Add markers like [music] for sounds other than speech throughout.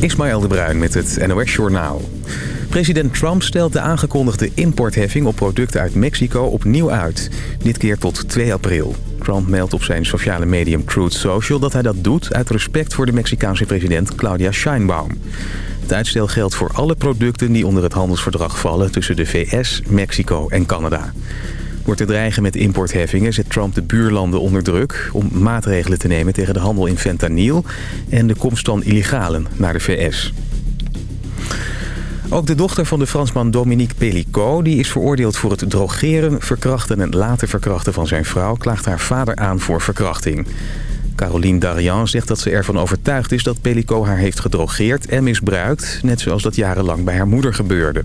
Ismaël de Bruin met het NOS Journaal. President Trump stelt de aangekondigde importheffing op producten uit Mexico opnieuw uit. Dit keer tot 2 april. Trump meldt op zijn sociale medium Truth Social dat hij dat doet... uit respect voor de Mexicaanse president Claudia Sheinbaum. Het uitstel geldt voor alle producten die onder het handelsverdrag vallen... tussen de VS, Mexico en Canada. Wordt te dreigen met importheffingen zet Trump de buurlanden onder druk... om maatregelen te nemen tegen de handel in fentanyl... en de komst van illegalen naar de VS. Ook de dochter van de Fransman Dominique Pellicot... die is veroordeeld voor het drogeren, verkrachten en later verkrachten van zijn vrouw... klaagt haar vader aan voor verkrachting. Caroline Darian zegt dat ze ervan overtuigd is dat Pellicot haar heeft gedrogeerd en misbruikt... net zoals dat jarenlang bij haar moeder gebeurde.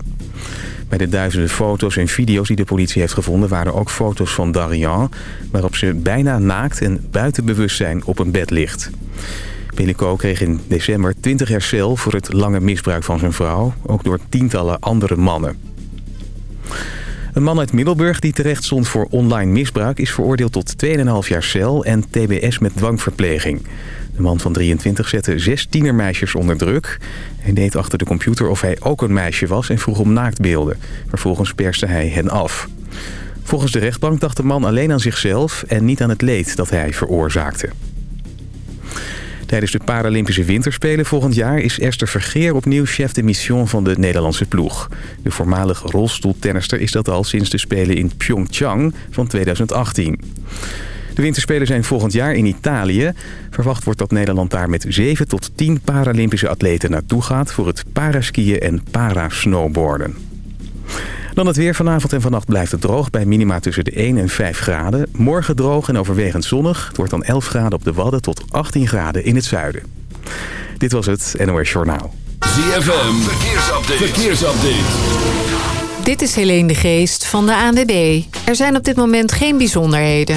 Bij de duizenden foto's en video's die de politie heeft gevonden... waren ook foto's van Darian... waarop ze bijna naakt en buiten bewustzijn op een bed ligt. Pellico kreeg in december 20 jaar cel voor het lange misbruik van zijn vrouw. Ook door tientallen andere mannen. Een man uit Middelburg die terecht stond voor online misbruik... is veroordeeld tot 2,5 jaar cel en tbs met dwangverpleging. De man van 23 zette zes tienermeisjes onder druk. Hij deed achter de computer of hij ook een meisje was en vroeg om naaktbeelden. Vervolgens perste hij hen af. Volgens de rechtbank dacht de man alleen aan zichzelf en niet aan het leed dat hij veroorzaakte. Tijdens de Paralympische Winterspelen volgend jaar is Esther Vergeer opnieuw chef de mission van de Nederlandse ploeg. De voormalig rolstoeltennister is dat al sinds de Spelen in Pyeongchang van 2018. De winterspelen zijn volgend jaar in Italië. Verwacht wordt dat Nederland daar met 7 tot 10 Paralympische atleten naartoe gaat... voor het paraskiën en parasnowboarden. Dan het weer. Vanavond en vannacht blijft het droog bij minima tussen de 1 en 5 graden. Morgen droog en overwegend zonnig. Het wordt dan 11 graden op de Wadden tot 18 graden in het zuiden. Dit was het NOS Journaal. ZFM. Verkeersupdate. Verkeersupdate. Dit is Helene de Geest van de ANWB. Er zijn op dit moment geen bijzonderheden.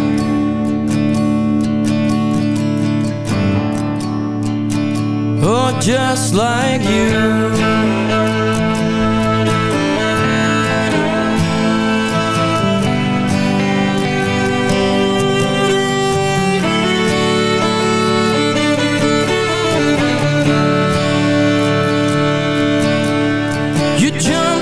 Oh, just like you. You jumped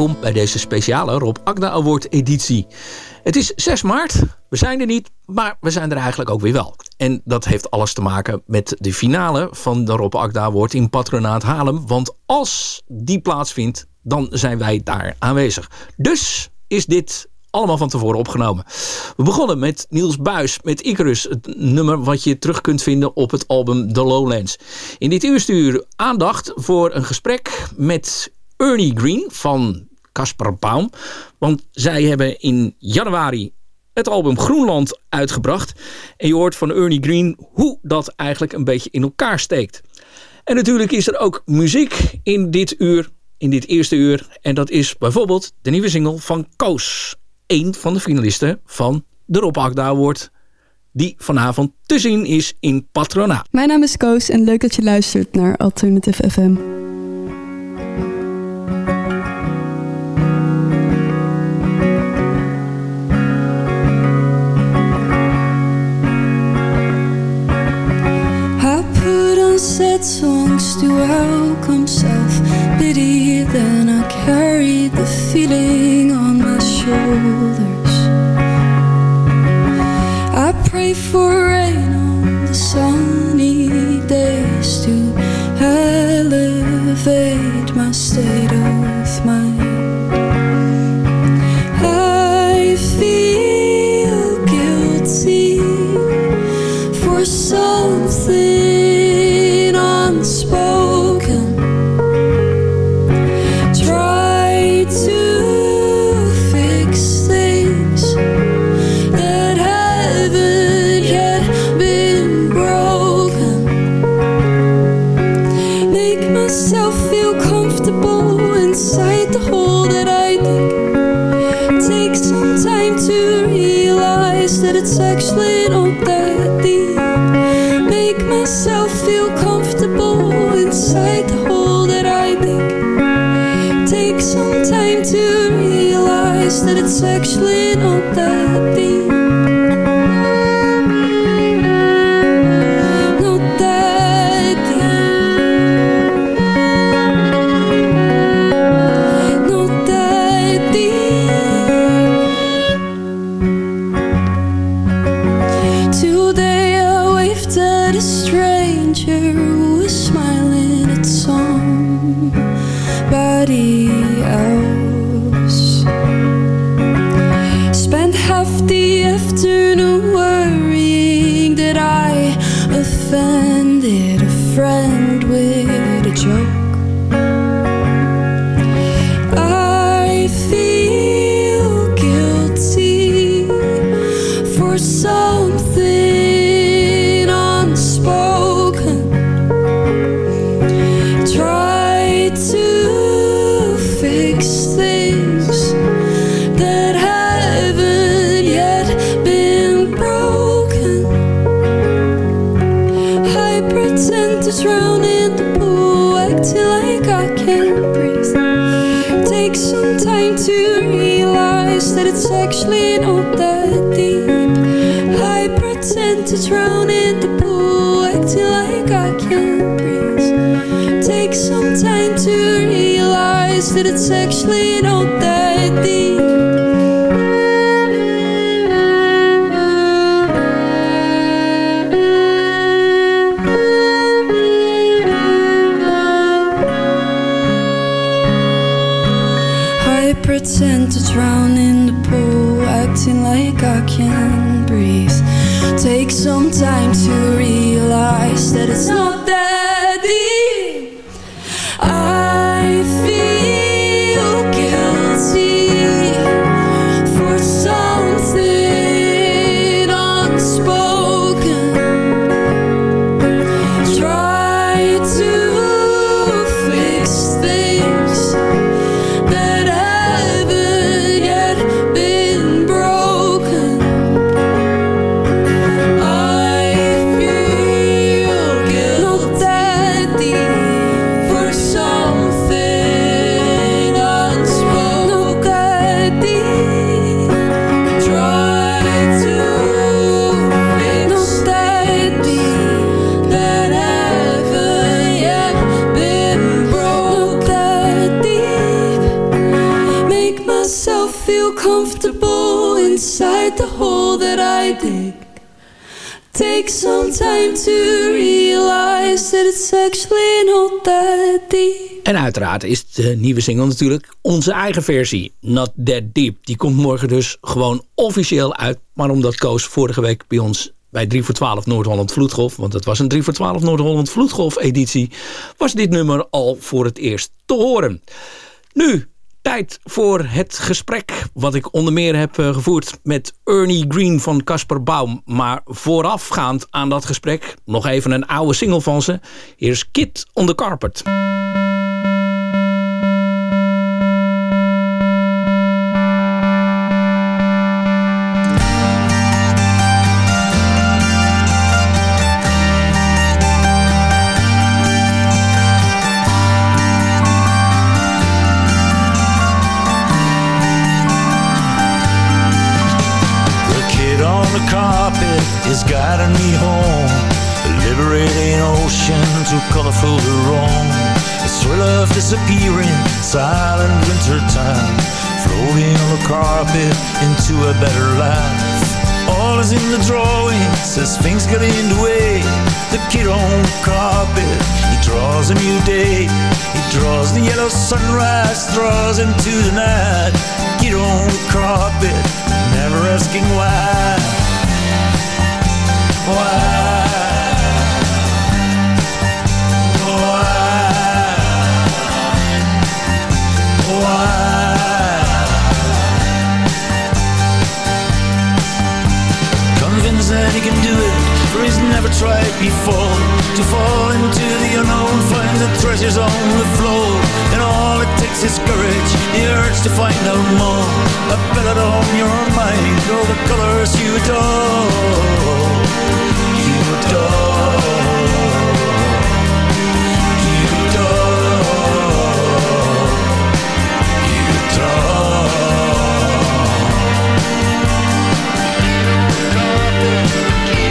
Welkom bij deze speciale Rob Agda Award editie. Het is 6 maart, we zijn er niet, maar we zijn er eigenlijk ook weer wel. En dat heeft alles te maken met de finale van de Rob Agda Award in Patronaat Haarlem. Want als die plaatsvindt, dan zijn wij daar aanwezig. Dus is dit allemaal van tevoren opgenomen. We begonnen met Niels Buis met Icarus. Het nummer wat je terug kunt vinden op het album The Lowlands. In dit uur aandacht voor een gesprek met Ernie Green van Caspar Baum. Want zij hebben in januari het album Groenland uitgebracht. En je hoort van Ernie Green hoe dat eigenlijk een beetje in elkaar steekt. En natuurlijk is er ook muziek in dit uur, in dit eerste uur. En dat is bijvoorbeeld de nieuwe single van Koos. Een van de finalisten van de Rob Agda Award. Die vanavond te zien is in Patrona. Mijn naam is Koos en leuk dat je luistert naar Alternative FM. Sad songs to welcome self-pity Then I carry the feeling on my shoulders. I pray for rain on the sunny days To elevate my state a stranger was smiling at somebody it's actually to fix things Take some time to realize that it's actually not that deep. En uiteraard is de nieuwe single natuurlijk onze eigen versie. Not That Deep. Die komt morgen dus gewoon officieel uit. Maar omdat Koos vorige week bij ons bij 3 voor 12 Noord-Holland Vloedgolf... want het was een 3 voor 12 Noord-Holland Vloedgolf editie... was dit nummer al voor het eerst te horen. Nu, tijd voor het gesprek... wat ik onder meer heb eh, gevoerd met Ernie Green van Casper Baum. Maar voorafgaand aan dat gesprek... nog even een oude single van ze. Hier is on the Carpet. Disappearing, silent winter time. Floating on the carpet into a better life. All is in the drawings as things get in the way. The kid on the carpet, he draws a new day. He draws the yellow sunrise, draws into the night. Kid on the carpet, never asking why. Why? Convinced that he can do it, for he's never tried before. To fall into the unknown, find the treasures on the floor. And all it takes is courage, the urge to find out more. A ballad on your mind, all the colors you adore. You adore.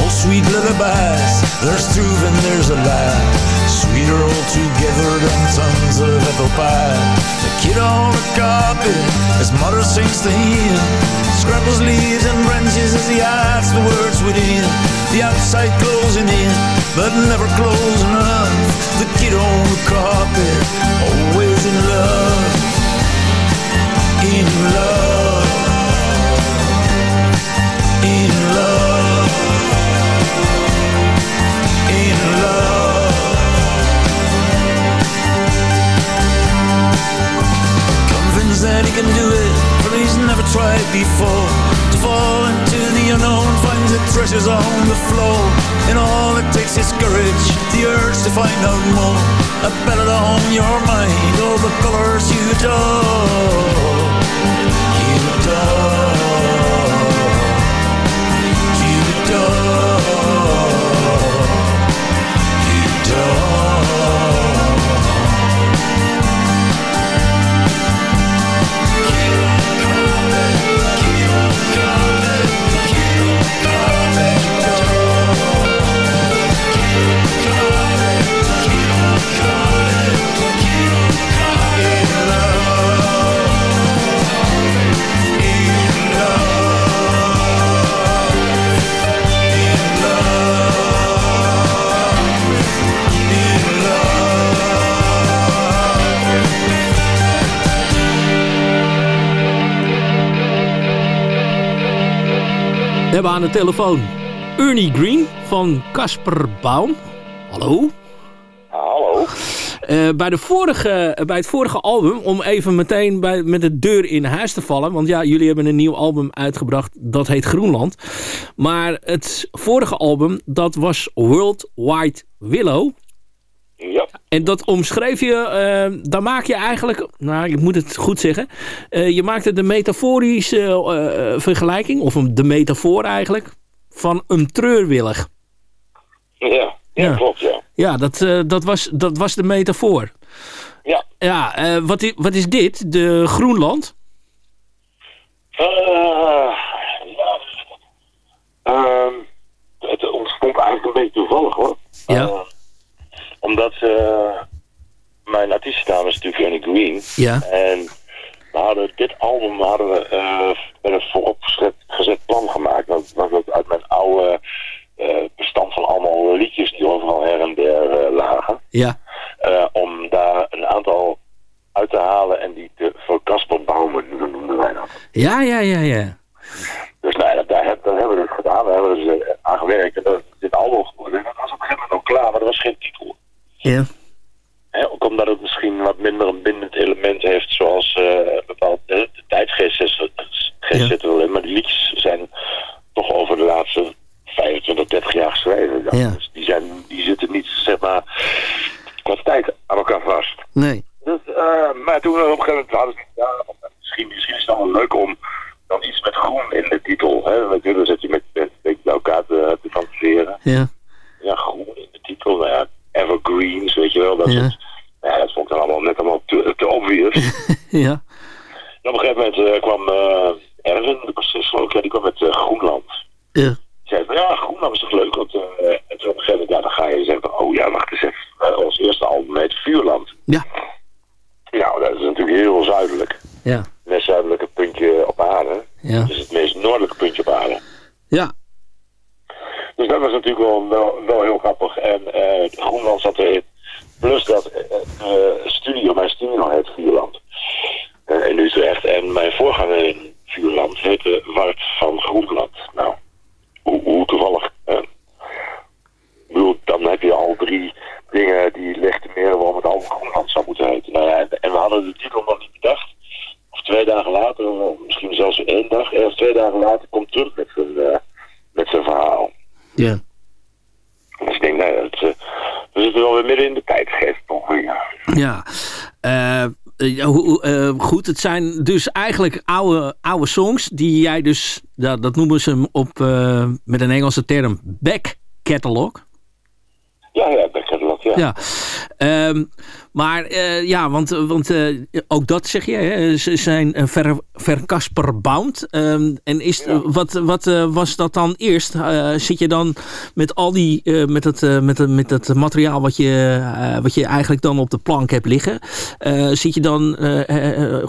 All sweet lullabies, there's truth and there's a lie. Sweeter all together than tons of apple pie. The kid on the carpet, his mother sings to him. Scrambles leaves and branches as he hides the words within. The outside closing in, but never close enough. The kid on the carpet, telefoon Ernie Green van Casper Baum. Hallo. Hallo. Eh, bij, de vorige, bij het vorige album, om even meteen bij, met de deur in huis te vallen. Want ja, jullie hebben een nieuw album uitgebracht, dat heet Groenland. Maar het vorige album, dat was World Wide Willow. En dat omschreef je, eh, daar maak je eigenlijk, nou ik moet het goed zeggen. eh, je maakte de metaforische eh, vergelijking, of een, de metafoor eigenlijk, van een treurwillig. Ja, ja, klopt, ja. Ja, dat, eh, dat, was, dat was de metafoor. Ja. Ja, wat, i- wat is dit? De Groenland? Ja. Ehm, het ontstond eigenlijk een beetje toevallig, hoor. Ja. Omdat eh, mijn artiestennaam is natuurlijk Ernie Green. Ja. En we hadden dit album hadden we, eh, met een vooropgezet gezet plan gemaakt. Dat was ook uit mijn oude eh, bestand van allemaal liedjes die overal her en der lagen. Ja. om daar een aantal uit te halen en die te, voor Bouwman, zo noemden wij dat. Ja, ja, ja, ja. Dus nou, dat, daar, dat hebben we dus gedaan, daar hebben we dus aan gewerkt en dat dit album geworden. En dat was op een gegeven moment ook klaar, maar er was geen titel. Ja. Ook omdat het misschien wat minder een bindend element heeft, zoals eh bepaald eh, de tijdgeest is- geest zit er wel in, maar die liedjes zijn toch over de laatste 25, 30 jaar geschreven. Ja. Dus die, zijn, die zitten niet, zeg maar, qua tijd aan elkaar vast. Nee. Dus, eh, maar toen we op een gegeven moment hadden ja, misschien, misschien is het dan wel leuk om dan iets met groen in de titel. Hè? Want Dan zit je met, met, met elkaar te, te fantaseren. Ja. Ja, groen in de titel. Nou ja, evergreens, weet je wel. Dat, Ja. nou ja, dat vond ik dan allemaal net allemaal te, te obvious. [laughs] Ja. en op een gegeven moment eh, kwam eh Erwin, de die kwam met eh, Groenland. Ja. Zei van, ja, Groenland is toch leuk? Want, en toen op een gegeven moment, ja, dan ga je zeggen oh ja, wacht eens even. Ons eerste album heet Vuurland. Ja. Nou, dat is natuurlijk heel zuidelijk. Ja. Het meest zuidelijke puntje op aarde. Ja. Het is het meest noordelijke puntje op aarde. Ja. Dus dat was natuurlijk wel, wel, wel heel grappig. En eh, Groenland zat erin. Plus dat eh, eh, studio, mijn studio heet Vuurland. Eh, in Utrecht. En mijn voorganger in Vuurland heette Wart van Groenland. Nou, hoe, hoe toevallig. eh, ik bedoel, dan heb je al drie dingen die legitimeren waarom het album Groenland zou moeten heten. Nou ja, en, en we hadden de titel nog niet bedacht. Of twee dagen later, of misschien zelfs in één dag, eh, of twee dagen later, komt terug met zijn, eh, met zijn verhaal. Ja. Dus ik denk, nou, ja, het, eh, we zitten wel weer midden in de tijdgeest toch weer. Ja. Eh, eh, hoe- eh, goed, het zijn dus eigenlijk oude, oude songs die jij dus, dat, dat noemen ze op, eh, met een Engelse term, back catalog. Ja, ja, dat, ja. Ja. Ehm, maar eh, ja, want, want eh, ook dat zeg je, hè, ze zijn eh, ver, verkasperbound. Ehm, en is, wat, wat was dat dan eerst? Zit je dan met al die, met, het, eh, met, met het materiaal wat je, wat je eigenlijk dan op de plank hebt liggen, zit je dan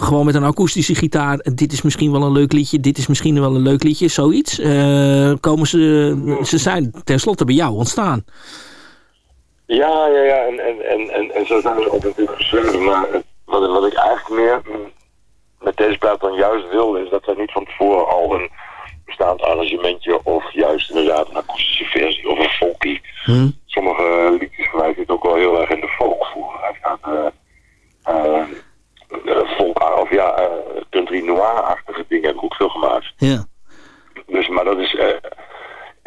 gewoon met een akoestische gitaar, dit is misschien wel een leuk liedje, dit is misschien wel een leuk liedje, zoiets? Komen ze, ze zijn tenslotte bij jou ontstaan. Ja, ja, ja. En, en, en, en, en zo zijn we ook natuurlijk geschreven. Maar het- wat, wat ik eigenlijk meer met deze plaat dan juist wil, is dat er niet van tevoren al een bestaand arrangementje of juist inderdaad een akoestische versie of een folkie. Hm? Sommige liedjes van mij zitten ook wel heel erg in de folk voor. Hij gaat eh eh, eh, folk, of ja, eh, country noir-achtige dingen heb ik ook veel gemaakt. Ja. Dus, maar dat is, eh,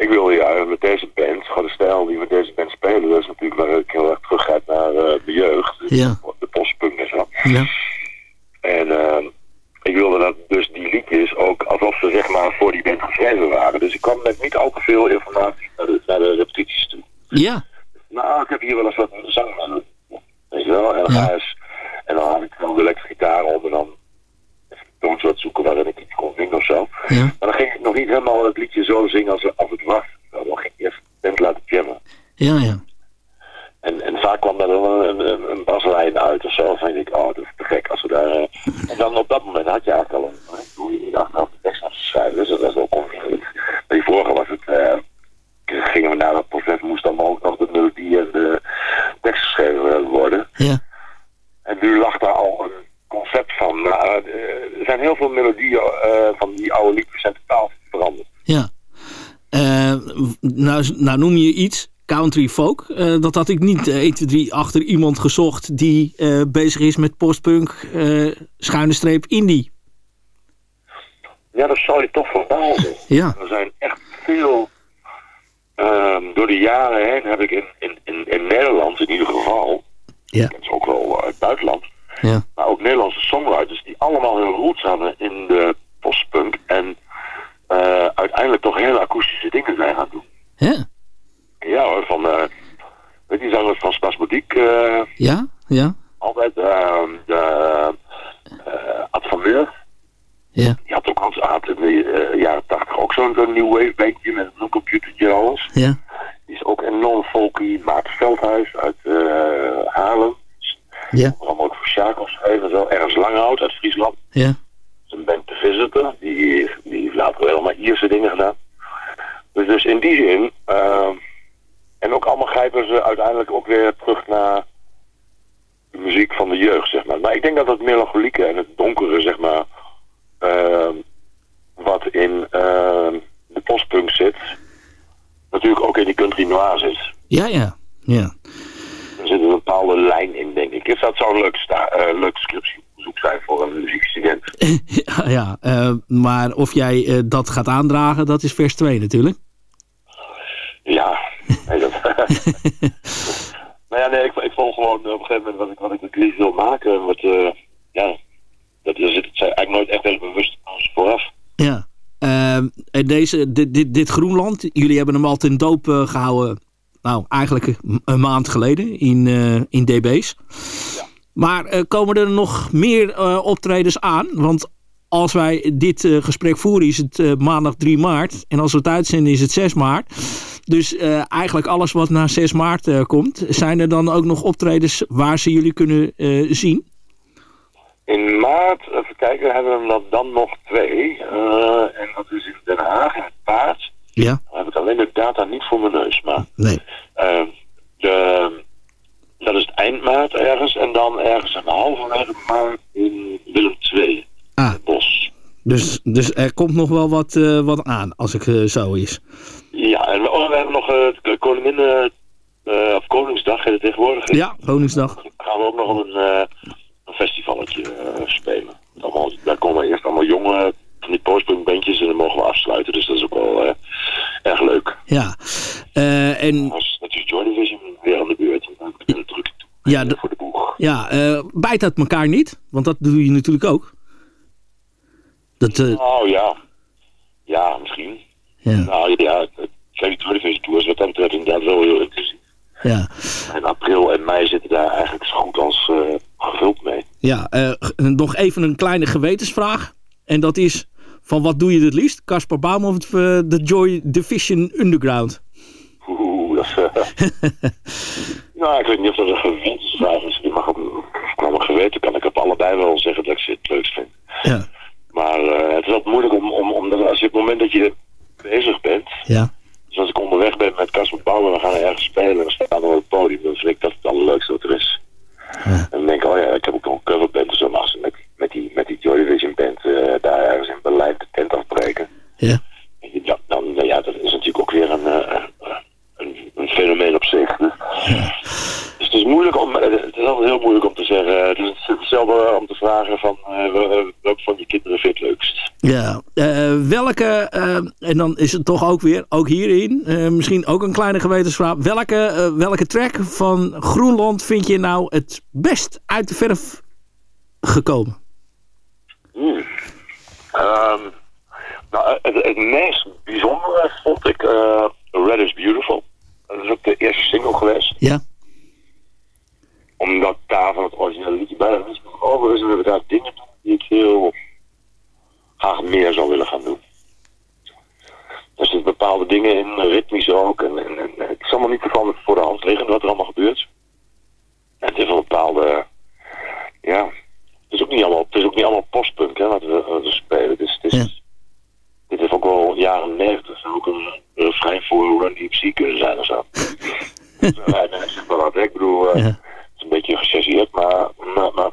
ik wilde ja, met deze band, gewoon de stijl die we met deze band spelen, dat is natuurlijk waar ik heel erg terug ga naar eh, de jeugd. Ja. De postpunk en zo. Ja. En uh, ik wilde dat dus die liedjes ook alsof ze zeg maar voor die band geschreven waren. Dus ik kwam met niet al te veel informatie naar de, naar de repetities toe. Ja. Nou, ik heb hier wel eens wat nou, noem je iets, country folk. Eh, dat had ik niet eh, 1, 2, 3 achter iemand gezocht die eh, bezig is met postpunk, eh, schuine streep indie. Ja, dat zal je toch verbazen. Ja zijn echt veel... ehm, door de jaren heen heb ik in, in, in, in Nederland in ieder geval... Ja. Ik ken ze ook wel uit het buitenland. Ja. Maar ook Nederlandse songwriters die allemaal hun roots hadden in de postpunk. En eh, uiteindelijk toch hele akoestische dingen zijn gaan doen. Ja. Ja hoor, van... eh weet je, die zangers van Spasmodiek... eh Ja? Ja? altijd uh, de uh, Ad van Meur. Ja. Die had ook al had in de eh, jaren tachtig ook zo'n zo'n new wave bandje met een computertje en alles. Ja. Die is ook enorm folky. Maarten Veldhuis uit eh, Haarlem. Ja. Allemaal ook voor Sjaak geschreven en zo. Ernst Langhout uit Friesland. Ja. Zijn band The Visitor. Die, die heeft later wel helemaal Ierse dingen gedaan. Dus, dus in die zin... eh, en ook allemaal grijpen ze uiteindelijk ook weer terug naar de muziek van de jeugd, zeg maar. Ik denk dat het melancholieke en het donkere, zeg maar, ehm, wat in ehm, de postpunk zit, natuurlijk ook in die country noir zit. Ja, ja. Ja. Er zit een bepaalde lijn in, denk ik. Dus dat zou een leuk, eh, leuk scriptiebezoek zijn voor een muziekstudent. [laughs] ja, ja. eh, maar of jij eh, dat gaat aandragen, dat is vers 2 natuurlijk. Ja, nee, dat... [laughs] nou ja, nee, ik, ik vond gewoon op een gegeven moment wat ik, wat ik met Lies wil maken, wat, eh, ja, dat, zit het eigenlijk nooit echt heel bewust vooraf. Ja. Ehm, en deze, dit, dit, dit Groenland, jullie hebben hem al ten doop eh, gehouden, nou eigenlijk een maand geleden in, eh, in DB's. Maar eh, komen er nog meer optredens aan? Want als wij dit gesprek voeren is het maandag 3 maart. En als we het uitzenden is het 6 maart. Dus eh, eigenlijk alles wat na 6 maart eh, komt. Zijn er dan ook nog optredens waar ze jullie kunnen eh, zien? In maart, even kijken, hebben we dan, dan nog twee. En dat is in Den Haag, in het paard. Ja. Dan heb ik alleen de data niet voor mijn neus, maar... Nee. de, dat is het eind maart ergens. En dan ergens een halverwege maart in Willem II. Ah. Bos. Dus, dus er komt nog wel wat, eh, wat aan als ik eh, zo is. Ja, en we, oh, we hebben nog uh, koningin, of Koningsdag in het tegenwoordig. Ja, Koningsdag. Dan gaan we ook nog een, een festivalletje spelen. Allemaal, daar komen eerst allemaal jonge van die postpunkbandjes en dan mogen we afsluiten. Dus dat is ook wel erg leuk. Ja. En... Is natuurlijk Joy Division weer aan de beurt. Dan ik druk ja, voor de boeg. Ja, bijt dat elkaar niet? Want dat doe je natuurlijk ook. Dat. Nou ja. Ja, misschien. Ja. Nou ja, Joy Tour is wat dat betreft inderdaad wel. Ja. En april en mei zitten daar eigenlijk zo goed als uh, gevuld mee. Ja, uh, nog even een kleine gewetensvraag. En dat is, van wat doe je het liefst? Caspar Baum of de uh, Joy Division Underground? Oeh, dat is... [laughs] nou, ik weet niet of dat een gewetensvraag is. Op, qua mijn geweten kan ik op allebei wel zeggen dat ik ze het leukst vind. Ja. Maar uh, het is altijd moeilijk om, om, om als je op het moment dat je bezig bent... Ja. Dus als ik onderweg ben met Casper Bouwen, we gaan ergens spelen en we staan op het podium, dan vind ik dat het allerleukste wat er is. Ja. En dan denk ik, oh ja, ik heb ook nog een coverband, dus dan mag ze met, met, die, met die Joy Division band uh, daar ergens in Berlijn de tent afbreken. Ja. ja dan, nou ja, dat is natuurlijk ook weer een, uh, een, een, fenomeen op zich. Dus, ja. dus het is moeilijk om, het is altijd heel moeilijk om te zeggen, het is hetzelfde belde om te vragen van eh, wel- welke van je kinderen vind je het leukst. Ja, eh, welke, eh, en dan is het toch ook weer, ook hierin, eh, misschien ook een kleine gewetensvraag. Welke, eh, welke track van Groenland vind je nou het best uit de verf gekomen? Ehm, nou, het, het meest bijzondere vond ik eh, Red is Beautiful. Dat is ook de eerste single geweest. Ja. Omdat daar van het originele liedje bijna niets meer over is. En we hebben daar dingen doen die ik heel graag meer zou willen gaan doen. Er zitten bepaalde dingen in, ritmisch ook. En, en, en het is allemaal niet toevallig voor de hand liggend wat er allemaal gebeurt. En het is een bepaalde, ja, het is ook niet allemaal, het is ook niet allemaal postpunk hè, wat we, wat we spelen. Dus het is, dit heeft ook wel jaren 90 zou ook een refrein voor Run DMC kunnen zijn of zo. [laughs] Dus, eh, nee, nee, zeg maar wat, ik bedoel, eh, het is een beetje gechargeerd, maar, maar, maar,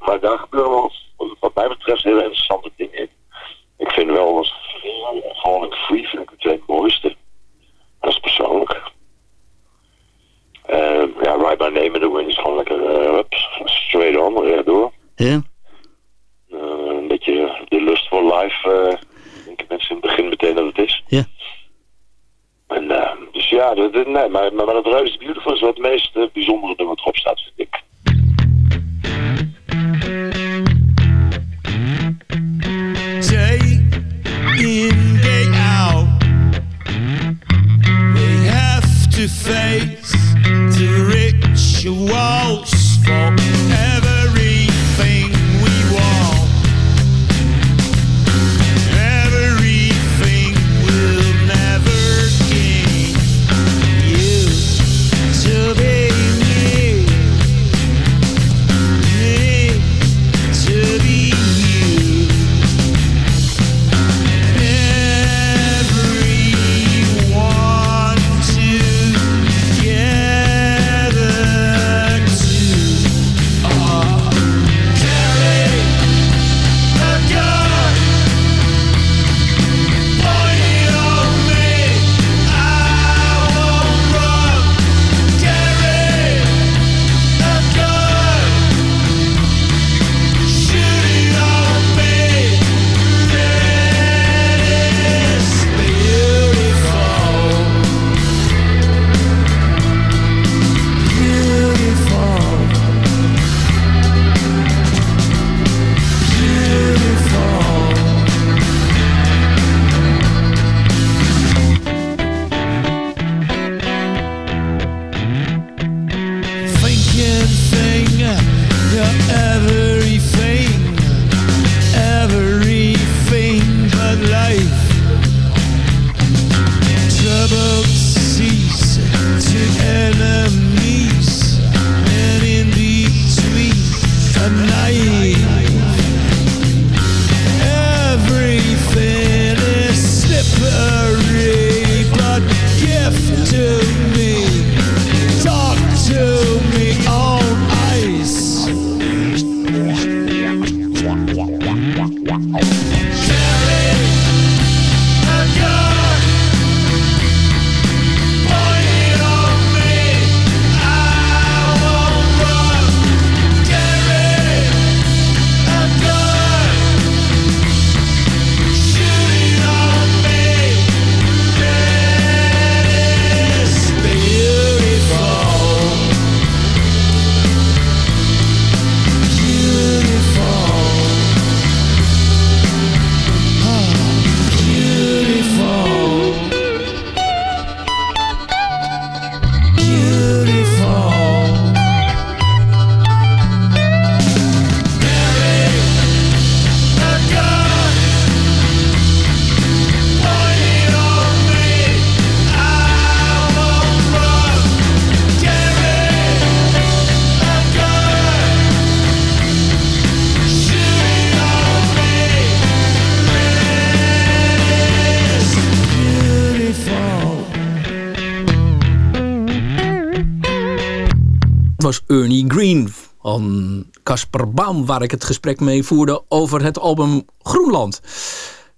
waar ik het gesprek mee voerde over het album Groenland.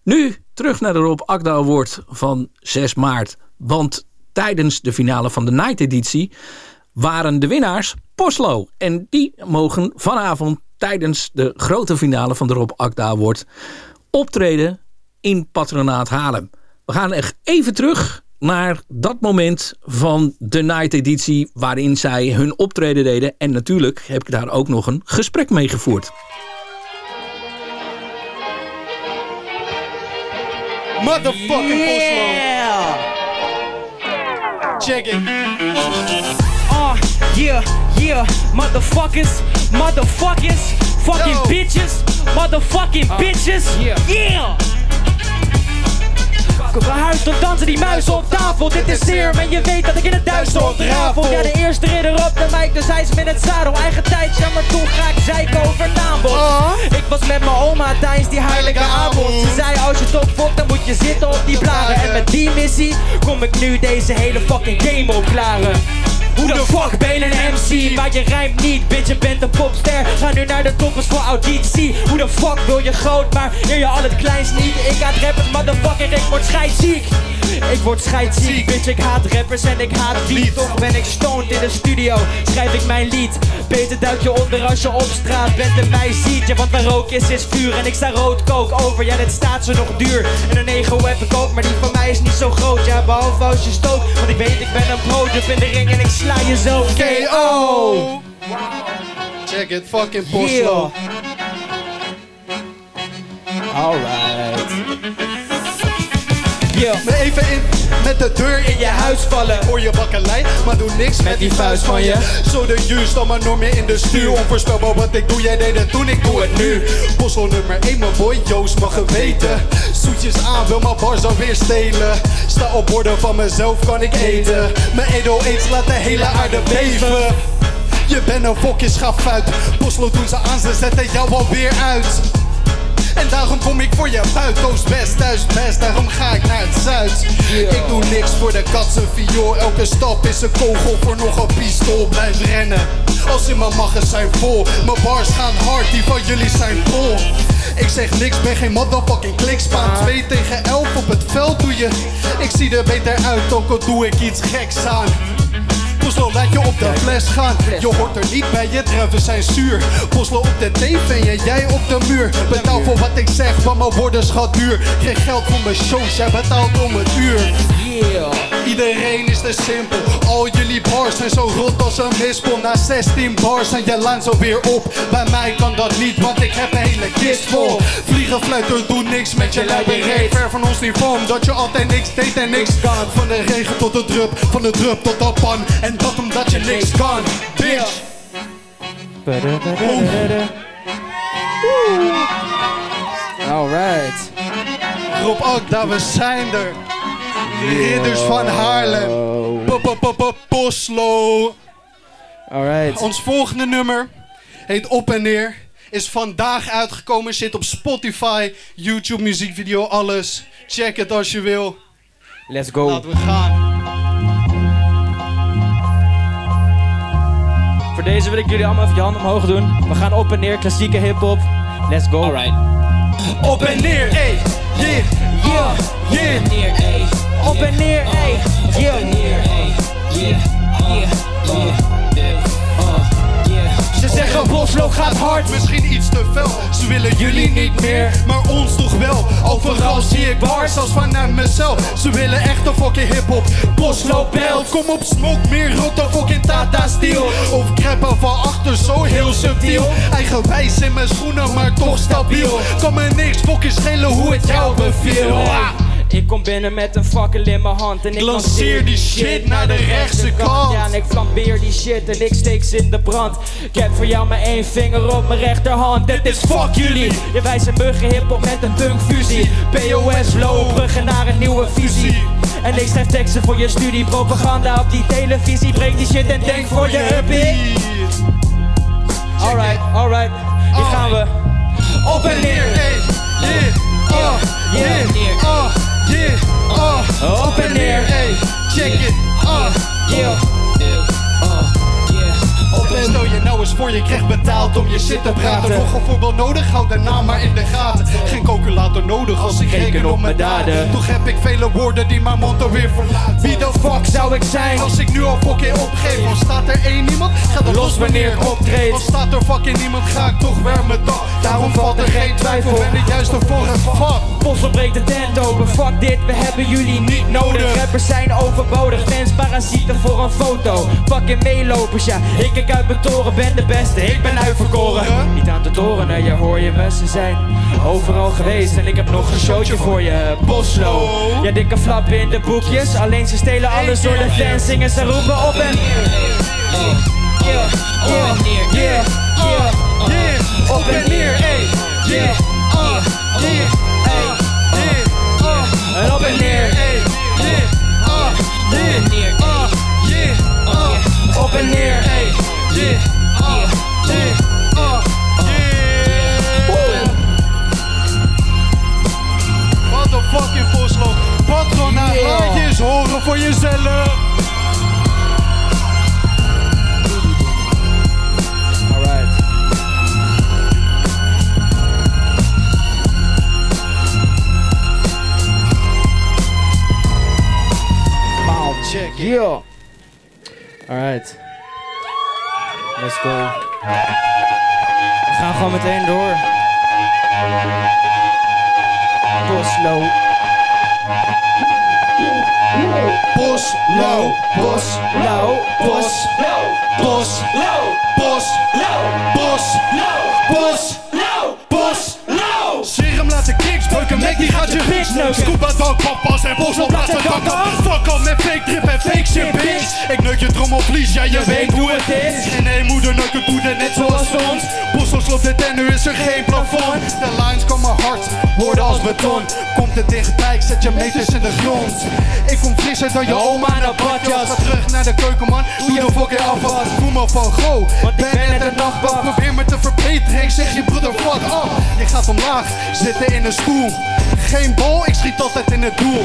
Nu terug naar de Rob Akda Award van 6 maart. Want tijdens de finale van de Night editie waren de winnaars Poslo. En die mogen vanavond tijdens de grote finale van de Rob Akda wordt optreden in Patronaat Haarlem. We gaan echt even terug naar dat moment van de Night editie waarin zij hun optreden deden. En natuurlijk heb ik daar ook nog een gesprek mee gevoerd. Motherfucking Yeah. Check it. Uh, yeah, yeah, motherfuckers, motherfuckers, fucking Yo. bitches, motherfucking bitches, yeah. Kom huis, dan dansen die muizen op tafel. Dit is zeer, en je weet dat ik in het duister ontrafel. Ja, de eerste ridder op de mic, dus hij is me in het zadel. Eigen tijd, ja, maar toen ga ik zeiken over het aanbod. Ik was met mijn oma tijdens die heilige avond. Ze zei, als je het opfokt, dan moet je zitten op die blaren. En met die missie kom ik nu deze hele fucking game opklaren. Hoe de fuck ben je een MC? Maar je rijmt niet, bitch, je bent een popster. Ga nu naar de toppers voor auditie. Hoe de fuck wil je groot, maar eer je al het kleins niet? Ik haat rappers, motherfucker, ik word scheidziek Ik word scheidziek, bitch, ik haat rappers en ik haat beat Toch ben ik stoned in de studio, schrijf ik mijn lied. Beter duik je onder als je op straat bent en mij ziet. Ja, want waar rook is, is vuur en ik sta rood kook over. Ja, dit staat zo nog duur. En een ego heb ik ook, maar die van mij is niet zo groot. Ja, behalve als je stookt, want ik weet ik ben een Jump in de ring en ik sla je zo KO Check it, fucking Poslo. Alright. Yo. Me even in, met de deur in je huis vallen. Hoor je bakkelei, maar doe niks met die vuist van je. Zo de juist, dan maar norm je in de stuur. Onvoorspelbaar wat ik doe, jij deed het toen, ik doe het nu. Poslo nummer 1, mijn boy Joost mag het weten. Zoetjes aan, wil mijn bar zo weer stelen. Sta op borden van mezelf, kan ik eten. Mijn edo eets laat de hele aarde beven. Je bent een fokje schafuit. Poslo doen ze aan, ze zetten jou alweer uit. En daarom kom ik voor je buit, oost, west, thuis, best. Daarom ga ik naar het zuid. Ik doe niks voor de katse viool. Elke stap is een kogel voor nog een pistool. Blijf rennen, als in mijn maggen zijn vol. Mijn bars gaan hard, die van jullie zijn vol. Ik zeg niks, ben geen motherfucking klikspaan. 2 tegen 11 op het veld doe je. Ik zie er beter uit, ook al doe ik iets geks aan. Poslo laat je op de fles gaan. Je hoort er niet bij, je treffen zijn zuur. Poslo op de tv en jij op de muur. Betaal voor wat ik zeg, want mijn woorden schat duur. Geen geld voor mijn shows, jij betaalt om het uur. Iedereen is te simpel. Al jullie bars zijn zo rot als een mispel. Na 16 bars zijn je lijn zo weer op. Bij mij kan dat niet, want ik heb een hele kist vol. Vliegen, fluiten, doe niks met je lijbereet. Ver van ons niveau, omdat je altijd niks deed en niks kan. Van de regen tot de drup, van de drup tot de pan. En dat omdat je niks kan, bitch. Alright. Rob Akda, we zijn er. Ridders van Haarlem. Poslo. Alright. Ons volgende nummer heet Op en Neer. Is vandaag uitgekomen. Zit op Spotify, YouTube, muziekvideo, alles. Check het als je wil. Let's go. Laten we gaan. Voor deze wil ik jullie allemaal even je handen omhoog doen. We gaan op en neer, klassieke hip-hop. Let's go. Alright. Op en neer, ey. Yeah. Yeah. Yeah. Op en neer, ey. Yeah. Ze zeggen Boslo gaat hard, misschien iets te fel. Ze willen jullie niet meer, maar ons toch wel. Overal zie ik bars als vanuit mezelf. Ze willen echt een fucking hip-hop. Boslo belt, kom op, smoke meer rook dan fucking Tata Steel. Of kreppen van achter, zo heel subtiel. Eigenwijs in mijn schoenen, maar toch stabiel. Kan me niks fucking schelen hoe het jou beviel. Ah. Ik kom binnen met een fakkel in mijn hand en ik Lanceer die shit naar de rechtse kant. Ja, en ik flambeer die shit en ik steek ze in de brand. Ik heb voor jou maar één vinger op mijn rechterhand. Dit is fuck jullie. Je wijst een muggen hiphop met een punkfusie. POS lopen naar een nieuwe visie. En ik schrijf teksten voor je studie, propaganda op die televisie. Breek die shit en denk voor je uppie. Alright, alright. Hier gaan we. Op en neer. Yeah, oh, yeah, oh, yeah, oh. Op en neer. Hey, check it, oh. Yeah. Op en stel je nou eens voor je krijgt betaald om je shit te praten. Nog een voorbeeld nodig, houd de naam maar in de gaten. Geen calculator nodig als ik reken op mijn daden. Toch heb ik vele woorden die mijn mond alweer verlaten. Wie de fuck zou ik zijn als ik nu al fucking opgeef? Of staat er één iemand? Ga dan los wanneer ik optreed. Of staat er fucking niemand? Ga ik toch weer mijn dag. Daarom valt er geen twijfel. Ben ik juist ervoor en fuck. Possel breekt de tent open, fuck dit, we hebben jullie niet nodig. Rappers zijn overbodig, fans parasieten voor een foto. Fucking meelopers, ja, ik kijk uit mijn toren, ben de beste, ik ben uitverkoren. Niet aan de toren, ja hoor je me, ze zijn overal geweest. En ik heb nog een showtje voor je, Boslo. Ja, dikke flappen in de boekjes, alleen ze stelen alles door de fans Zingen ze roepen op en... Yeah, yeah, yeah, yeah, yeah, op en neer, ey, yeah, uh, yeah, ey, yeah, uh, en op en neer, ey, yeah, uh, yeah, uh, yeah, uh, op en neer, ey, yeah, uh, yeah, uh, Wat een fucking Poslo. Patronaat, Yeah. laat je eens horen voor jezelf. Check it. Yeah. Alright. Let's go. We gaan gewoon meteen door. Boslo. Boslo. Boslo. Poslo, Poslo, Poslo, Poslo, Poslo. Serum laat de kicks beuken, Mac die gaat je bitch neuken. Scuba dog, papas en Poslo laat ze dakken. Fuck off met fake drip en fake shit, bitch. Ik neuk je trommelvlies, ja je weet hoe het is. En nee, moeder neukt het poeder net zoals ons. Poslo sloopt het en nu is er geen plafond. De lines komen hard, worden als beton. Komt het dichtbij, ik zet je meters in de grond. Ik kom frisser dan je oma aan de badjas. Ga terug naar de keukenman, doe de fucking afwas. Voel me van go, ben net een nachtwacht. Probeer me te verbeteren, ik zeg je broeder fuck af. Je gaat omlaag, zitten in een stoel. Geen bal, ik schiet altijd in het doel.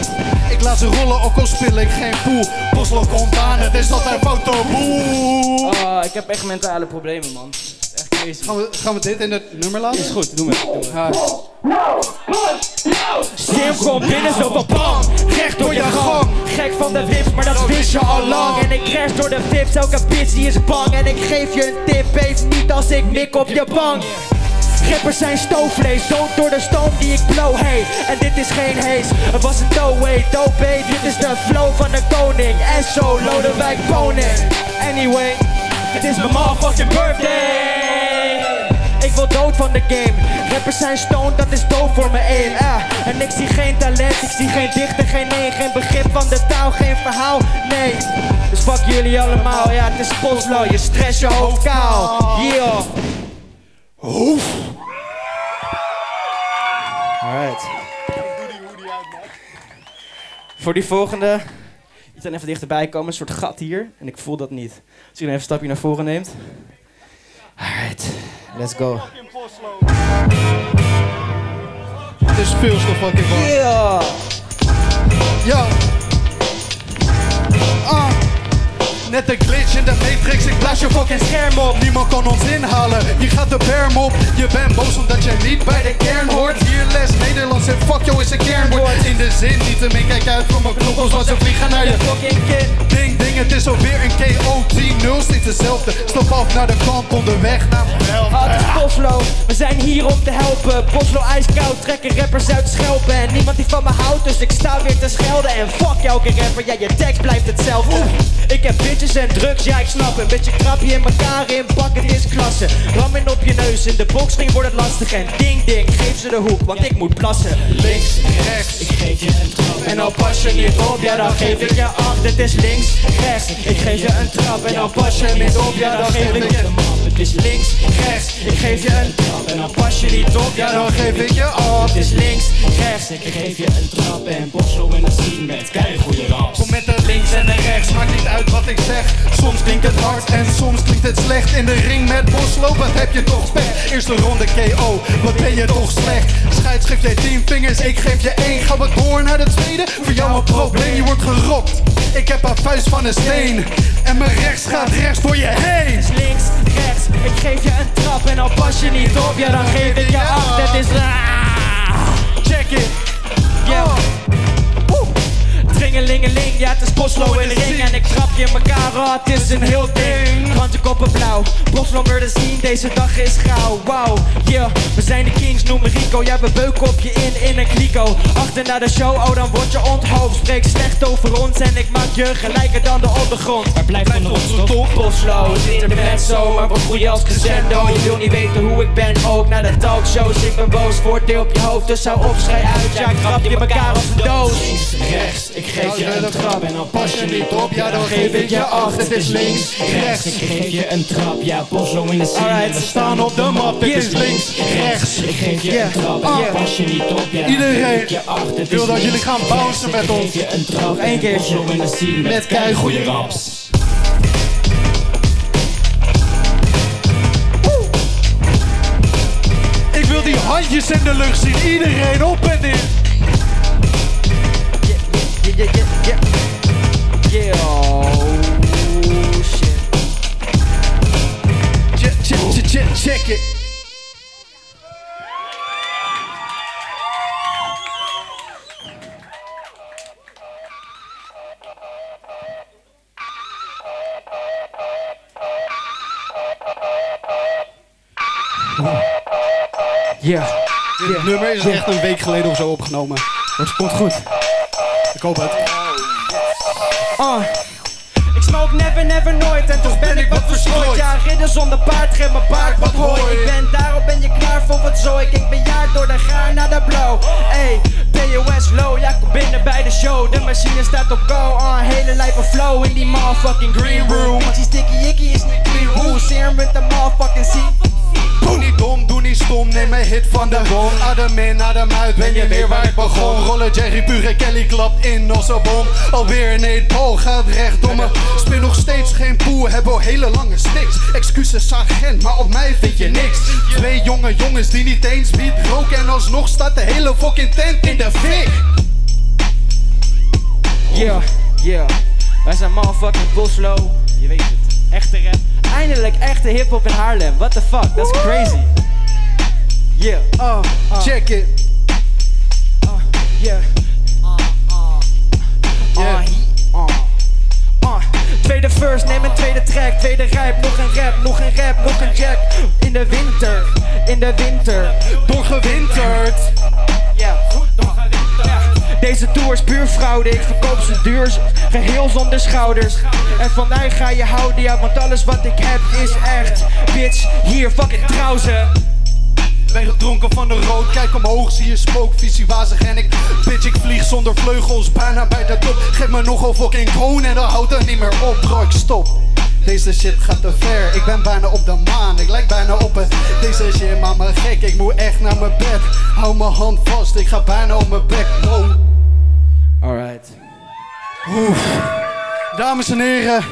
Ik laat ze rollen, ook al speel ik geen pool. Boslo komt aan, het is altijd foto. Boe. Ah, ik heb echt mentale problemen, man. Echt crazy. Gaan we, gaan we dit in het nummer laten? Is goed, doe maar. Doe maar. Stem komt binnen zo van bam, recht door je gang Gek van de wips, maar dat wist je al lang En ik crash door de vips, elke bitch die is bang En ik geef je een tip, beef niet als ik mik op je bank Rappers zijn stoofvlees, dood door de stoom die ik blow, hey En dit is geen haze, het was een no-way, dope, Dit is de flow van de koning, en zo Lodewijk Koning Anyway, het is mijn motherfucking birthday ik wil dood van de game. Rappers zijn stoned, dat is dood voor mijn aim. Eh. En ik zie geen talent, ik zie geen dichter, geen nee, geen begrip van de taal, geen verhaal, nee. Dus fuck jullie allemaal, ja, het is Poslo, je stress je hoofd kaal. Yeah. Hoef. Alright. Voor die volgende, iets dan even dichterbij komen, een soort gat hier. En ik voel dat niet. Als je dan even een stapje naar voren neemt. Alright, let's go. Het is veel te fucking warm. Yeah. Yo. Ah. Net een glitch in de matrix, ik blaas je fucking scherm op. Niemand kan ons inhalen, je gaat de berm op. Je bent boos omdat je niet bij de kern hoort. Hier les Nederlands en fuck jou is een kernwoord. In de zin, niet te min, kijk uit voor mijn knokkels als ze vliegen naar je. Fucking kind Ding ding, het is alweer een KO 10-0, steeds hetzelfde Stop af naar de kant, onderweg naar Ah, het is Poslo, we zijn hier om te helpen. Poslo ijskoud, trekken rappers uit schelpen. En niemand die van me houdt, dus ik sta weer te schelden. En fuck elke rapper, ja je tekst blijft hetzelfde. Ik heb bitches en drugs, ja ik snap een beetje krapje in elkaar in, pak het is klasse. In op je neus, in de boxring wordt het lastig. En ding ding, geef ze de hoek, want ik moet plassen. Links, rechts, ik geef je een trap. En al pas je niet op, ja dan geef ik je acht. Het is links, rechts, ik geef je een trap. En al pas je niet op, ja dan geef ik je het is links, rechts, ik geef je een trap en dan pas je niet op, ja dan geef ik je op. Het is links, rechts, ik geef je een trap en Boslo in de scene met keigoede raps. Kom met de links en de rechts, maakt niet uit wat ik zeg. Soms klinkt het hard en soms klinkt het slecht. In de ring met Boslo, wat heb je toch spek? Eerste ronde KO, wat ben je toch slecht? Scheids geeft jij 10 vingers, ik geef je één. Gaan we door naar de tweede? Voor jou een probleem, je wordt gerokt. Ik heb een vuist van een steen. En mijn rechts gaat rechts door je heen. Links, rechts, ik geef je een trap en dan pas je niet op, ja dan geef ik je acht. Het is ah. Check it. Yeah. Woe. Tringelingeling, ja het is Boslo in de ring. En ik trap je in elkaar, oh, het is een heel ding. Krantenkoppen blauw, Boslo murder scene, deze dag is gauw. Wow, yeah, we zijn de kings, noem me Rico. Jij hebt een beuk op je in, in een kliko. Achter naar de show, oh dan word je onthoofd. Spreek slecht over ons en ik maak je gelijker dan de ondergrond. Waar blijft van onze top? Boslo, het internet zo, maar we groeien als crescendo. Je wil niet weten hoe ik ben, ook naar de talkshows Ik ben boos, voordeel op je hoofd, dus hou op, uit. Ja, ik grap je elkaar als een doos. Links, rechts, ik geef je een trap en dan pas je niet op, ja dan geef ik je acht. Het is links, rechts, ik geef je een trap, ja Boslo in de scene. Alright, we staan op de map, het is links, rechts. Ik geef je een trap en dan pas je niet op, ja dan Iedereen geef ik je acht. Het wil dat jullie gaan bouncen met ik ons. geef je een trap Eén en keertje. Boslo in de scene Met keigoede keigoede raps. Ik wil die handjes in de lucht zien, iedereen op en neer. Yeah, yeah, yeah, yeah. Oh shit. Check, check, check, check, check it. Yeah. Dit nummer is echt een week geleden of zo opgenomen. Maar het komt goed. Ik hoop het. Uh. Ik smoke never, never nooit. En toch ben ik wat verstrooid. Ja, ridder zonder paard, geef mijn paard wat hooi Ik ben daarop, ben je klaar voor wat zooi. Ik bejaard door de gaar naar de blow Ey, POS low, ja kom binnen bij de show. De machine staat op go, uh, hele lijpe flow In die motherfucking green room. Die sticky icky is niet clean. Hoe Serum met de motherfucking scene Doe niet dom, doe niet stom, neem mijn hit van de bom. Adem in, adem uit, ben je weer waar ik begon. Rollen Jerry Pure Kelly klapt in een bom. Alweer een eetbal gaat recht om me. Spin nog steeds geen poe, heb wel hele lange sticks. Excuses agent, maar op mij vind je niks. Twee jonge jongens die niet eens wiet roken. En alsnog staat de hele fucking tent in de fik. Yeah, yeah. Wij zijn motherfucking Boslo. Je weet het. Echte rap. Eindelijk echte hip-hop in Haarlem. What the fuck? That's crazy. Yeah. Uh, check it. Yeah. Yeah. Uh. Tweede verse, neem een tweede track. Tweede rijp, nog een rap, nog een rap, nog een rap. In de winter, in de winter. Doorgewinterd. Ja. Deze tour is puur fraude, ik verkoop ze duur, geheel zonder schouders. En van mij ga je houden, ja, want alles wat ik heb is echt. Bitch, hier, fucking trouw ze. Ben gedronken van de rood, kijk omhoog, zie je spookvisie wazig en ik Bitch, ik vlieg zonder vleugels, bijna bij de top Geef me nogal fucking kroon en dan houdt het niet meer op Bro, ik stop deze shit gaat te ver, ik ben bijna op de maan, ik lijk bijna op het Deze shit maakt me gek, ik moet echt naar mijn bed Hou mijn hand vast, ik ga bijna op mijn bek, wow Alright. Oef. Dames en heren,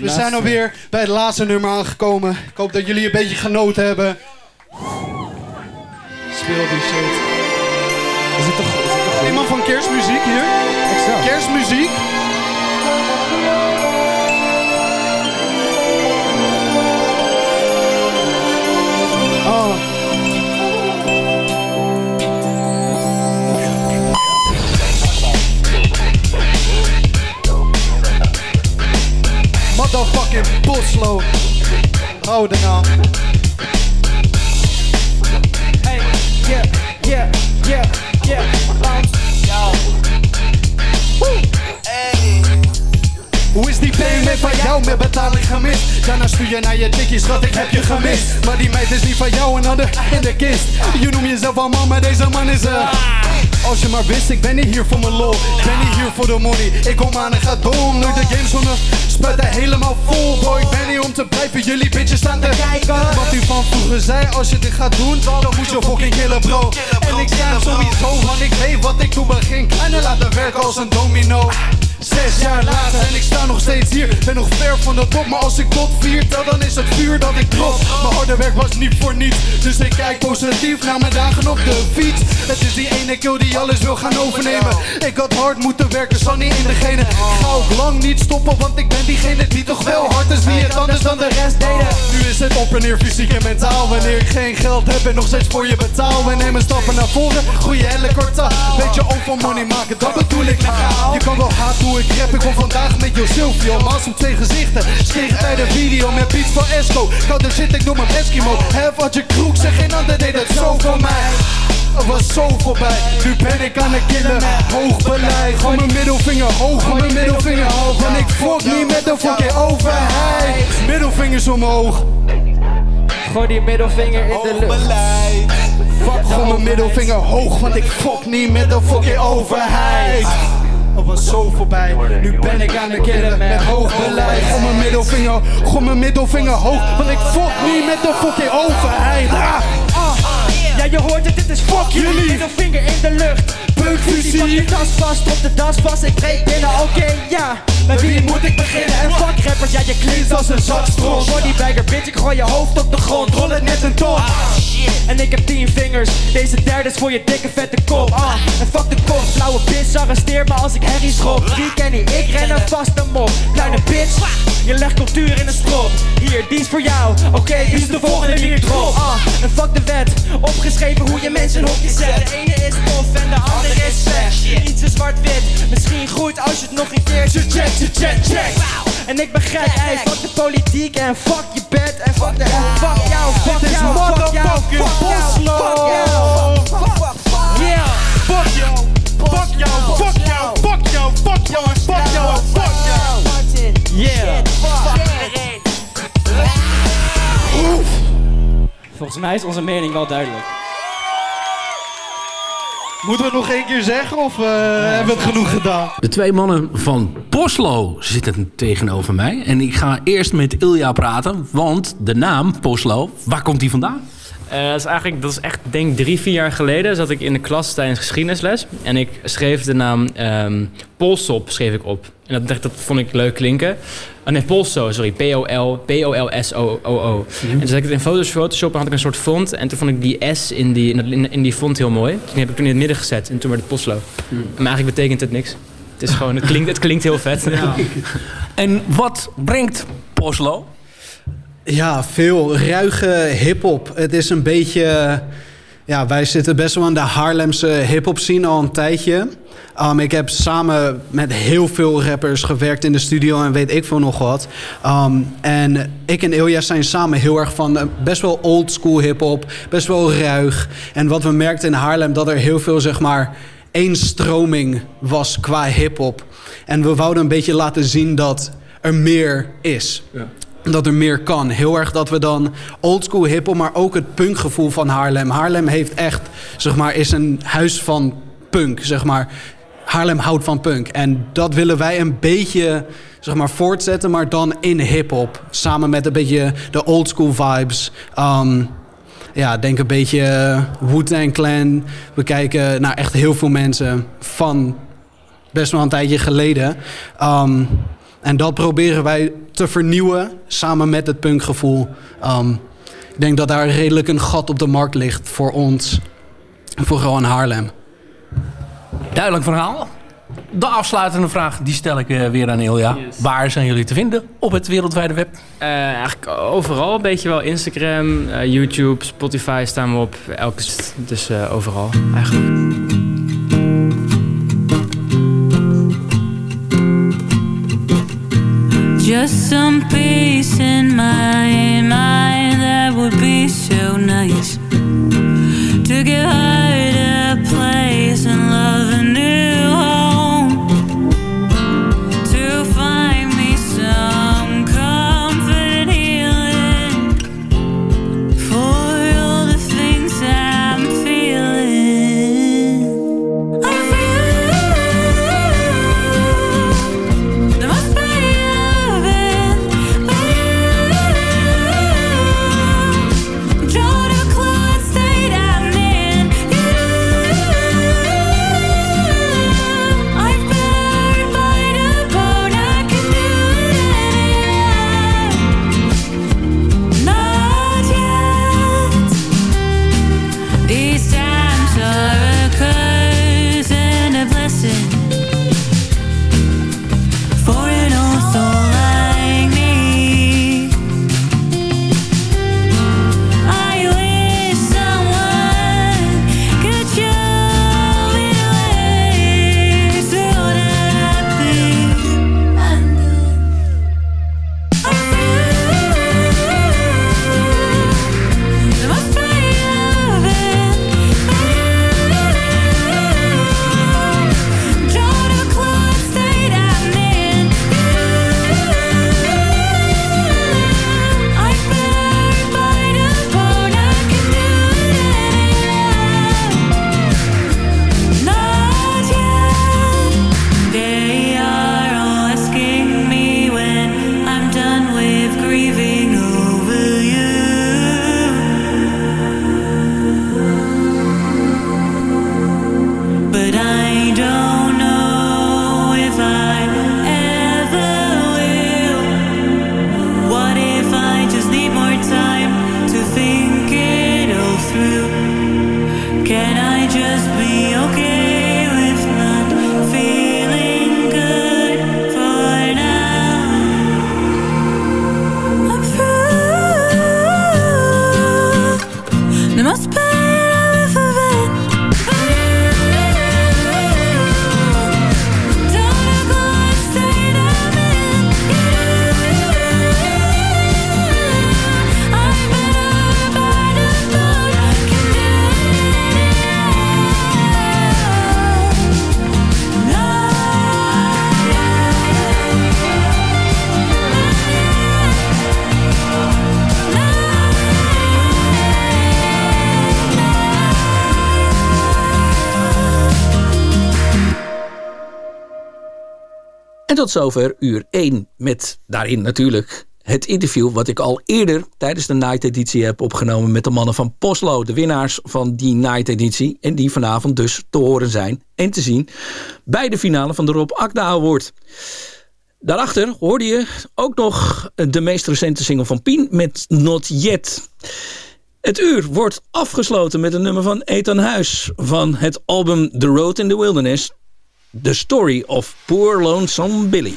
we zijn alweer bij het laatste nummer aangekomen Ik hoop dat jullie een beetje genoten hebben Speel die shit Is het toch, is het toch Iemand van kerstmuziek hier? Exact. Kerstmuziek? Motherfucking Boslo. Hou de naam. Hey, yeah, yeah, yeah, yeah, bounce. Hoe is die payment van jou met betaling gemist? Daarna stuur je naar je tikkie, schat, ik heb je gemist. Maar die meid is niet van jou en aan de in de kist. Je noemt jezelf al man, maar deze man is eh als je maar wist, ik ben niet hier voor mijn lol. Ik ben niet hier voor de money. Ik kom aan en ga doen. Nu de gamezone spuit er helemaal vol. Bro, ik ben hier om te blijven. Jullie bitches staan te kijken. Wat u van vroeger zei, als je dit gaat doen, dan moet je fucking killen, bro. En ik sta sowieso, want ik weet wat ik toen begin. Dan laten werken als een domino. Zes jaar later en ik sta nog steeds hier. Ben nog ver van de top, maar als ik tot vier tel Dan is het vuur dat ik trots Mijn harde werk was niet voor niets Dus ik kijk positief naar mijn dagen op de fiets. Het is die ene kill die alles wil gaan overnemen. Ik had hard moeten werken, zat niet in degene. Ga ook lang niet stoppen, want ik ben diegene die toch wel hard is Wie het anders dan de rest deden. Nu is het op en neer, fysiek en mentaal. Wanneer ik geen geld heb en nog steeds voor je betaal. We nemen stappen naar voren, goeie helle korte Beetje over money maken, dat bedoel ik. Je kan wel haat ik rap, ik kom vandaag met Jo Silvio. Op twee gezichten, schreef bij de video met beats van Esco Kouder zit ik door mijn Eskimo. Heb wat je kroek, zeg geen ander deed het zo voor mij. Was zo voorbij, nu ben ik aan het killen. Hoog beleid, gewoon mijn middelvinger hoog, gewoon mijn middelvinger. Hoog Want ik fok niet met de fucking overheid. Middelvingers omhoog. Gooi die middelvinger in de lucht. Fuck gewoon mijn middelvinger hoog, want ik fok niet met de fucking overheid zo voorbij, nu ben ik aan het killen met hoog beleid Gewoon mijn middelvinger, gewoon mijn middelvinger hoog Want ik fok niet met de fucking overheid ah. Ja, je hoort het, dit is fuck jullie. Middelvinger in de lucht. Puntfusie. Pak je tas vast, op de das vast. Ik breek binnen, oké, ja. Met wie moet ik beginnen? En fuck rappers, ja, je klinkt als een zakstrom. Bodybagger, bitch, ik gooi je hoofd op de grond. Rol het net een ton. En ik heb tien vingers. Deze derde is voor je dikke vette kop. Ah, en fuck de kop, flauwe bitch. Arresteer me als ik herrie schop. Wie ken ik? Ik ren een vaste mop. Kleine bitch, je legt cultuur in een strop. Hier, die is voor jou. Oké, wie is de volgende die er drop? Ah, en fuck de wet. Opgeschreven hoe je mensen hokjes zet. De ene is tof en de andere is slecht. Iets is zwart-wit. Misschien groeit als je het nog een keertje check, check, check, check. En ik begrijp, ey, fuck de politiek en fuck je bed en fuck de fuck jou, fuck jou, fuck jou, fuck jou, fuck jou, fuck, fuck, fuck, yeah. Fuck jou, fuck jou, fuck jou, fuck jou, fuck jou fuck jou fuck jou Yeah. Volgens mij is onze mening wel duidelijk. Moeten we het nog één keer zeggen of eh, hebben we het genoeg gedaan? De twee mannen van Poslo zitten tegenover mij. En ik ga eerst met Ilja praten. Want de naam Poslo, waar komt die vandaan? Eh, dat is eigenlijk, dat is echt, denk drie, vier jaar geleden zat ik in de klas tijdens geschiedenisles. En ik schreef de naam ehm Polsop schreef ik op. En dat, dacht- dat vond ik leuk klinken. Oh nee, Polso, sorry. P-O-L, P-O-L-S-O-O-O. En toen zat ik het in foto's Photoshop en had ik een soort font. En toen vond ik die S in die, in, in die font heel mooi. Die heb ik toen in het midden gezet. En toen werd het Poslo. Maar eigenlijk betekent het niks. Het is gewoon, het [laughs] klinkt, het klinkt heel vet. En wat brengt Poslo? Ja, veel ruige hip-hop. Het is een beetje. Ja, wij zitten best wel aan de Haarlemse hip-hop scene al een tijdje. Um, ik heb samen met heel veel rappers gewerkt in de studio en weet ik veel nog wat. Um, en ik en Ilja zijn samen heel erg van eh, best wel old school hip-hop, best wel ruig. En wat we merkten in Haarlem, dat er heel veel zeg maar één stroming was qua hip-hop. En we wouden een beetje laten zien dat er meer is dat er meer kan. Heel erg dat we dan oldschool hiphop, maar ook het punkgevoel van Haarlem. Haarlem heeft echt, zeg maar, is een huis van punk, zeg maar. Haarlem houdt van punk. En dat willen wij een beetje, zeg maar, voortzetten, maar dan in hiphop. Samen met een beetje de oldschool vibes. Um, ja, denk een beetje eh, Wu-Tang Clan. We kijken naar echt heel veel mensen van best wel een tijdje geleden. Um, en dat proberen wij te vernieuwen samen met het punkgevoel. Um, ik denk dat daar redelijk een gat op de markt ligt voor ons. Vooral in Haarlem. Duidelijk verhaal. De afsluitende vraag, die stel ik eh, weer aan Ilja. Waar zijn jullie te vinden op het wereldwijde web? Eh, eigenlijk overal, een beetje wel Instagram, eh, YouTube, Spotify staan we op. Elke, dus eh, overal eigenlijk. Just some peace in my mind that would be so tot zover uur 1 met daarin natuurlijk het interview wat ik al eerder tijdens de Night Editie heb opgenomen met de mannen van Poslo, de winnaars van die Night Editie. En die vanavond dus te horen zijn en te zien bij de finale van de Rob Akda Award. Daarachter hoorde je ook nog de meest recente single van Pien met Not Yet. Het uur wordt afgesloten met een nummer van Ethan Huis van het album The Road in the Wilderness. The Story of Poor Lonesome Billy.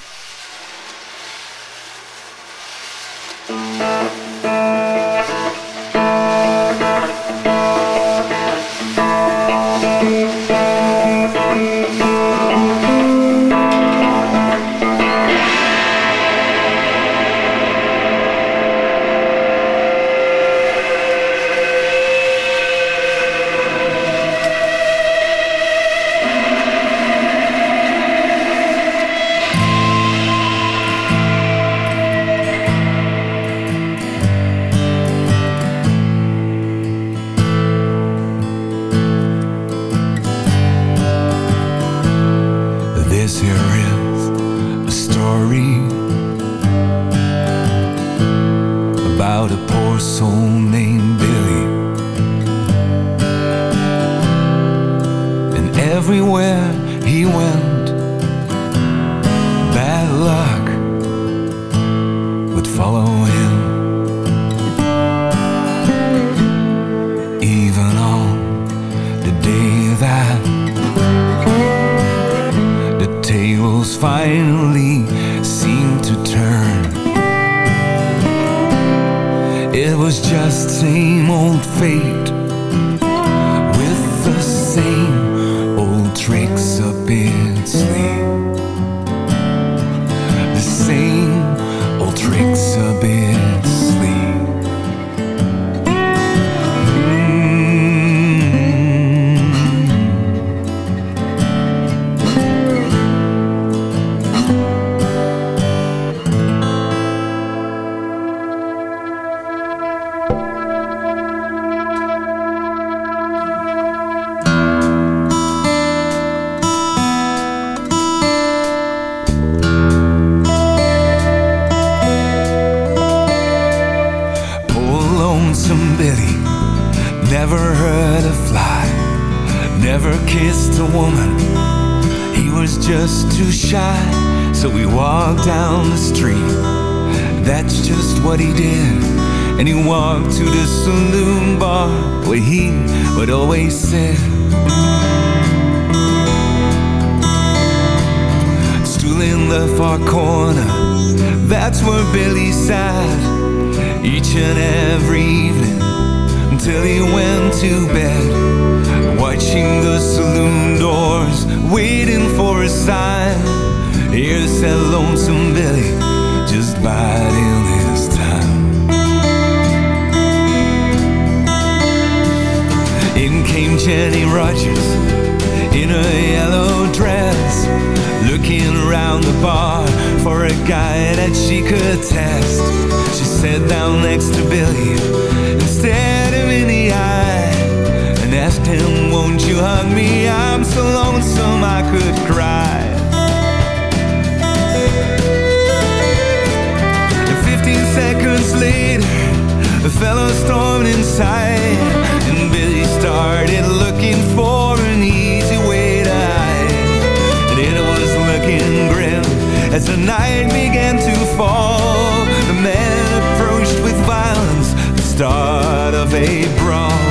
Never kissed a woman. He was just too shy, so he walked down the street. That's just what he did. And he walked to the saloon bar where he would always sit. Stool in the far corner, that's where Billy sat each and every evening until he went to bed. Watching the saloon doors, waiting for a sign. Here said Lonesome Billy, just biding his time. In came Jenny Rogers in a yellow dress, looking around the bar for a guy that she could test. She sat down next to Billy and stared asked him, Won't you hug me? I'm so lonesome I could cry. And 15 seconds later, the fellow stormed inside, and Billy started looking for an easy way to hide. And it was looking grim as the night began to fall. The man approached with violence, the start of a brawl.